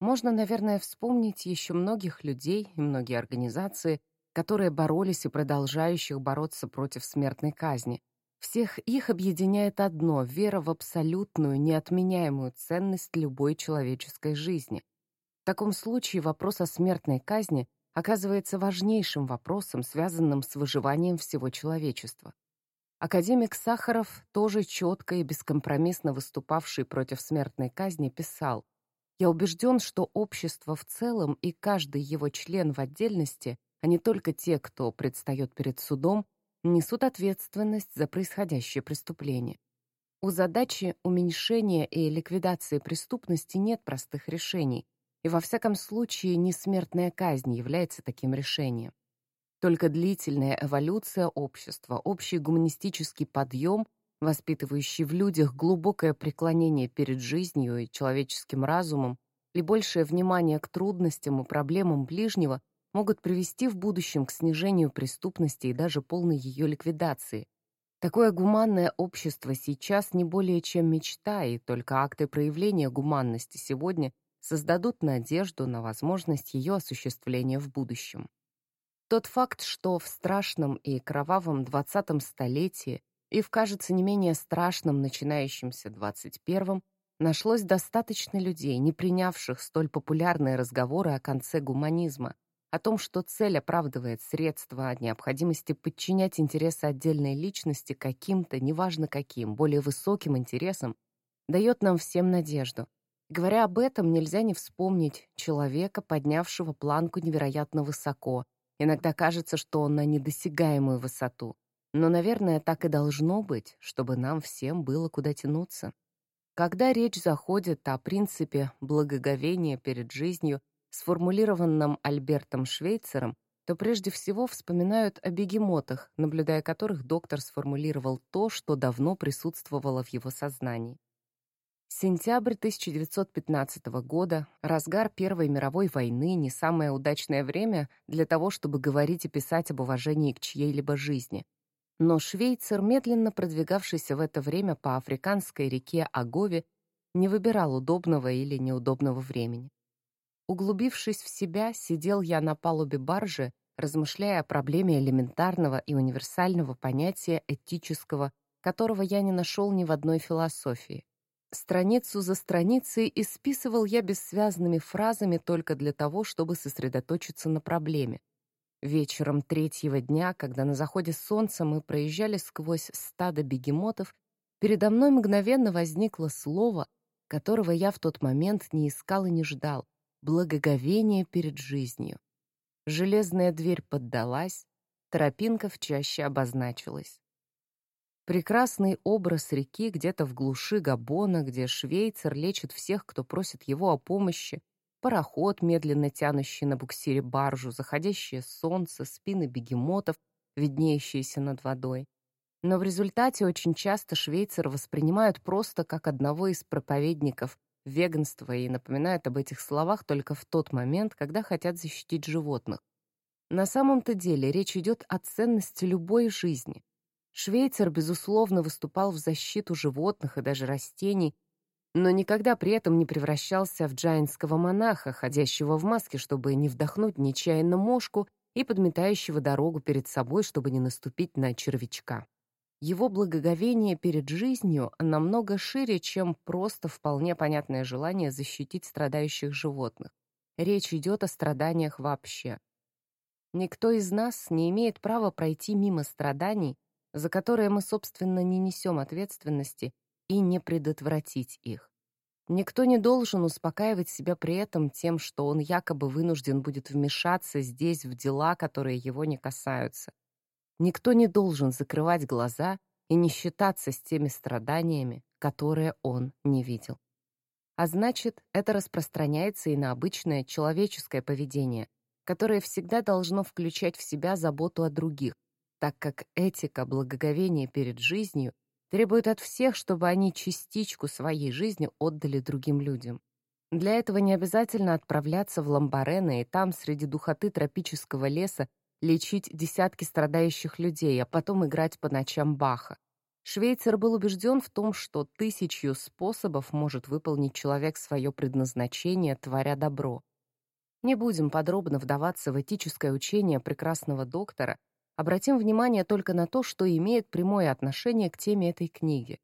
Можно, наверное, вспомнить еще многих людей и многие организации, которые боролись и продолжающих бороться против смертной казни. Всех их объединяет одно — вера в абсолютную, неотменяемую ценность любой человеческой жизни. В таком случае вопрос о смертной казни оказывается важнейшим вопросом, связанным с выживанием всего человечества. Академик Сахаров, тоже четко и бескомпромиссно выступавший против смертной казни, писал «Я убежден, что общество в целом и каждый его член в отдельности, а не только те, кто предстает перед судом, несут ответственность за происходящее преступление. У задачи уменьшения и ликвидации преступности нет простых решений, и во всяком случае не смертная казнь является таким решением. Только длительная эволюция общества, общий гуманистический подъем, воспитывающий в людях глубокое преклонение перед жизнью и человеческим разумом, и большее внимание к трудностям и проблемам ближнего могут привести в будущем к снижению преступности и даже полной ее ликвидации. Такое гуманное общество сейчас не более чем мечта, и только акты проявления гуманности сегодня создадут надежду на возможность ее осуществления в будущем. Тот факт, что в страшном и кровавом 20-м столетии и в, кажется, не менее страшном начинающемся 21-м нашлось достаточно людей, не принявших столь популярные разговоры о конце гуманизма, о том, что цель оправдывает средства, о необходимости подчинять интересы отдельной личности каким-то, неважно каким, более высоким интересам, дает нам всем надежду. Говоря об этом, нельзя не вспомнить человека, поднявшего планку невероятно высоко, Иногда кажется, что он на недосягаемую высоту. Но, наверное, так и должно быть, чтобы нам всем было куда тянуться. Когда речь заходит о принципе благоговения перед жизнью, сформулированном Альбертом Швейцером, то прежде всего вспоминают о бегемотах, наблюдая которых доктор сформулировал то, что давно присутствовало в его сознании. Сентябрь 1915 года, разгар Первой мировой войны, не самое удачное время для того, чтобы говорить и писать об уважении к чьей-либо жизни. Но швейцар, медленно продвигавшийся в это время по африканской реке Агове, не выбирал удобного или неудобного времени. Углубившись в себя, сидел я на палубе баржи, размышляя о проблеме элементарного и универсального понятия этического, которого я не нашел ни в одной философии. Страницу за страницей исписывал я бессвязными фразами только для того, чтобы сосредоточиться на проблеме. Вечером третьего дня, когда на заходе солнца мы проезжали сквозь стадо бегемотов, передо мной мгновенно возникло слово, которого я в тот момент не искал и не ждал — благоговение перед жизнью. Железная дверь поддалась, тропинка в чаще обозначилась. Прекрасный образ реки где-то в глуши Габона, где швейцар лечит всех, кто просит его о помощи, пароход, медленно тянущий на буксире баржу, заходящее солнце, спины бегемотов, виднеющиеся над водой. Но в результате очень часто швейцара воспринимают просто как одного из проповедников веганства и напоминают об этих словах только в тот момент, когда хотят защитить животных. На самом-то деле речь идет о ценности любой жизни, Швейцар, безусловно, выступал в защиту животных и даже растений, но никогда при этом не превращался в джайнского монаха, ходящего в маске, чтобы не вдохнуть нечаянно мошку и подметающего дорогу перед собой, чтобы не наступить на червячка. Его благоговение перед жизнью намного шире, чем просто вполне понятное желание защитить страдающих животных. Речь идет о страданиях вообще. Никто из нас не имеет права пройти мимо страданий, за которые мы, собственно, не несем ответственности, и не предотвратить их. Никто не должен успокаивать себя при этом тем, что он якобы вынужден будет вмешаться здесь в дела, которые его не касаются. Никто не должен закрывать глаза и не считаться с теми страданиями, которые он не видел. А значит, это распространяется и на обычное человеческое поведение, которое всегда должно включать в себя заботу о других, так как этика благоговения перед жизнью требует от всех, чтобы они частичку своей жизни отдали другим людям. Для этого не обязательно отправляться в Ламбарена и там, среди духоты тропического леса, лечить десятки страдающих людей, а потом играть по ночам Баха. Швейцер был убежден в том, что тысячью способов может выполнить человек свое предназначение, творя добро. Не будем подробно вдаваться в этическое учение прекрасного доктора, обратим внимание только на то, что имеет прямое отношение к теме этой книги.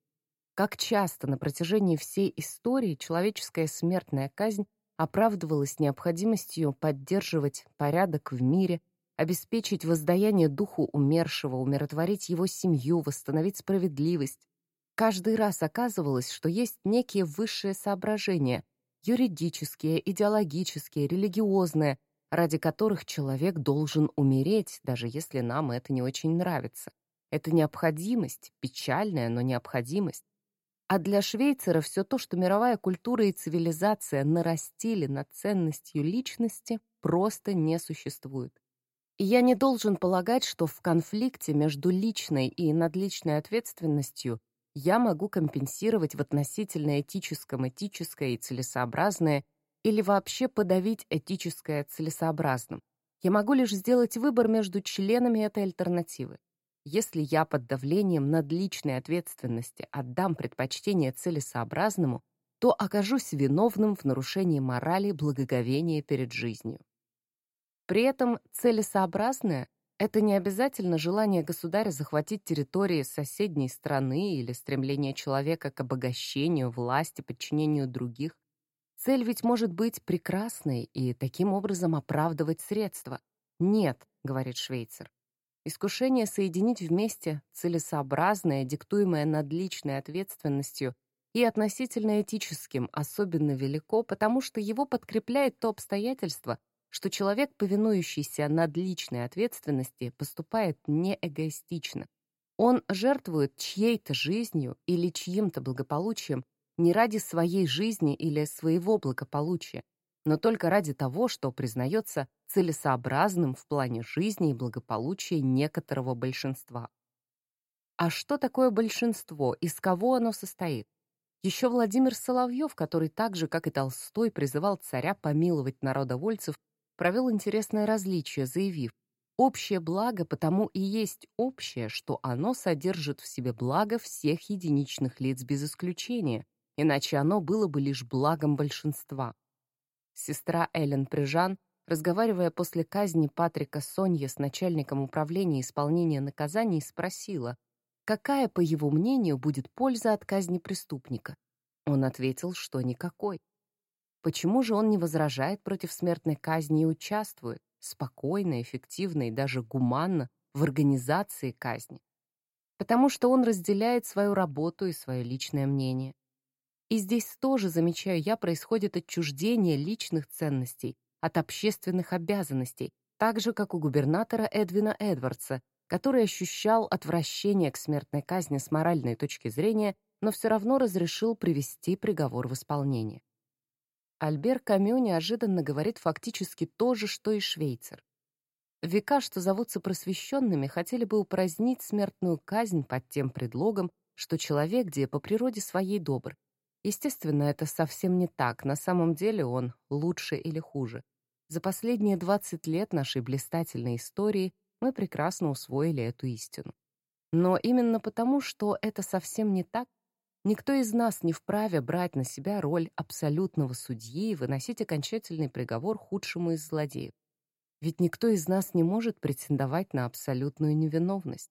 Как часто на протяжении всей истории человеческая смертная казнь оправдывалась необходимостью поддерживать порядок в мире, обеспечить воздаяние духу умершего, умиротворить его семью, восстановить справедливость. Каждый раз оказывалось, что есть некие высшие соображения, юридические, идеологические, религиозные, ради которых человек должен умереть, даже если нам это не очень нравится. Это необходимость, печальная, но необходимость. А для Швейцера все то, что мировая культура и цивилизация нарастили над ценностью личности, просто не существует. И я не должен полагать, что в конфликте между личной и надличной ответственностью я могу компенсировать в относительно этическом этическое и целесообразное или вообще подавить этическое целесообразным. Я могу лишь сделать выбор между членами этой альтернативы. Если я под давлением надличной ответственности отдам предпочтение целесообразному, то окажусь виновным в нарушении морали благоговения перед жизнью. При этом целесообразное — это не обязательно желание государя захватить территории соседней страны или стремление человека к обогащению, власти, подчинению других. Цель ведь может быть прекрасной и таким образом оправдывать средства. «Нет», — говорит Швейцер. Искушение соединить вместе целесообразное, диктуемое над личной ответственностью и относительно этическим особенно велико, потому что его подкрепляет то обстоятельство, что человек, повинующийся над личной ответственности, поступает не эгоистично. Он жертвует чьей-то жизнью или чьим-то благополучием не ради своей жизни или своего благополучия, но только ради того, что признается целесообразным в плане жизни и благополучия некоторого большинства. А что такое большинство, из кого оно состоит? Еще Владимир Соловьев, который так же, как и Толстой, призывал царя помиловать народовольцев провел интересное различие, заявив, «Общее благо потому и есть общее, что оно содержит в себе благо всех единичных лиц без исключения, иначе оно было бы лишь благом большинства». Сестра Эллен Прижан, разговаривая после казни Патрика Сонья с начальником управления исполнения наказаний, спросила, какая, по его мнению, будет польза от казни преступника. Он ответил, что никакой. Почему же он не возражает против смертной казни и участвует, спокойно, эффективно и даже гуманно, в организации казни? Потому что он разделяет свою работу и свое личное мнение. И здесь тоже, замечаю я, происходит отчуждение личных ценностей от общественных обязанностей, так же, как у губернатора Эдвина Эдвардса, который ощущал отвращение к смертной казни с моральной точки зрения, но все равно разрешил привести приговор в исполнение. Альбер Камю неожиданно говорит фактически то же, что и швейцар. Века, что зовутся просвещенными, хотели бы упразднить смертную казнь под тем предлогом, что человек, где по природе своей добр. Естественно, это совсем не так, на самом деле он лучше или хуже. За последние 20 лет нашей блистательной истории мы прекрасно усвоили эту истину. Но именно потому, что это совсем не так, Никто из нас не вправе брать на себя роль абсолютного судьи и выносить окончательный приговор худшему из злодеев. Ведь никто из нас не может претендовать на абсолютную невиновность.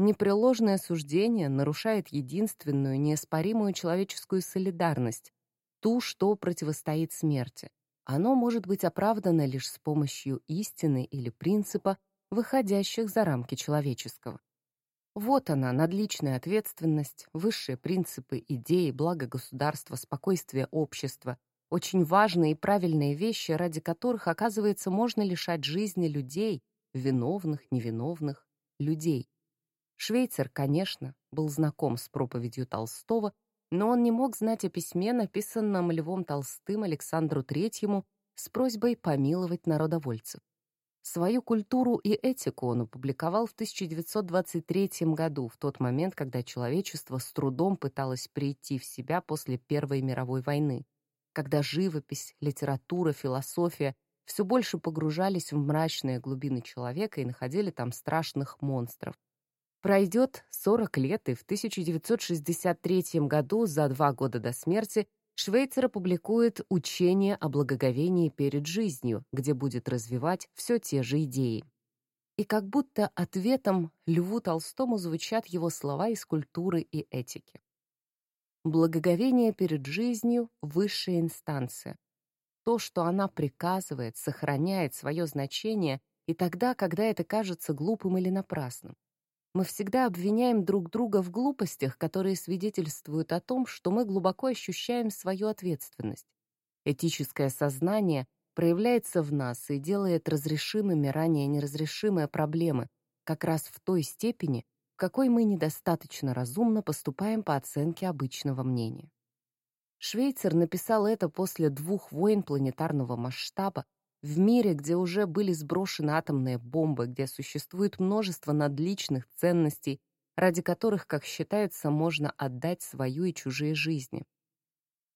Непреложное суждение нарушает единственную, неоспоримую человеческую солидарность, ту, что противостоит смерти. Оно может быть оправдано лишь с помощью истины или принципа, выходящих за рамки человеческого. Вот она, надличная ответственность, высшие принципы, идеи, благо государства, спокойствие общества, очень важные и правильные вещи, ради которых, оказывается, можно лишать жизни людей, виновных, невиновных, людей. Швейцер, конечно, был знаком с проповедью Толстого, но он не мог знать о письме, написанном Львом Толстым Александру Третьему с просьбой помиловать народовольцев. Свою культуру и этику он опубликовал в 1923 году, в тот момент, когда человечество с трудом пыталось прийти в себя после Первой мировой войны, когда живопись, литература, философия все больше погружались в мрачные глубины человека и находили там страшных монстров. Пройдет 40 лет, и в 1963 году, за два года до смерти, Швейцер опубликует «Учение о благоговении перед жизнью», где будет развивать все те же идеи. И как будто ответом Льву Толстому звучат его слова из культуры и этики. Благоговение перед жизнью — высшая инстанция. То, что она приказывает, сохраняет свое значение и тогда, когда это кажется глупым или напрасным. Мы всегда обвиняем друг друга в глупостях, которые свидетельствуют о том, что мы глубоко ощущаем свою ответственность. Этическое сознание проявляется в нас и делает разрешимыми ранее неразрешимые проблемы как раз в той степени, в какой мы недостаточно разумно поступаем по оценке обычного мнения. Швейцер написал это после двух войн планетарного масштаба, в мире, где уже были сброшены атомные бомбы, где существует множество надличных ценностей, ради которых, как считается, можно отдать свою и чужие жизни.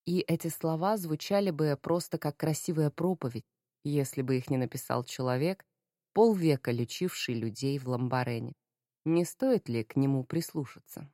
И эти слова звучали бы просто как красивая проповедь, если бы их не написал человек, полвека лечивший людей в Ламбарене. Не стоит ли к нему прислушаться?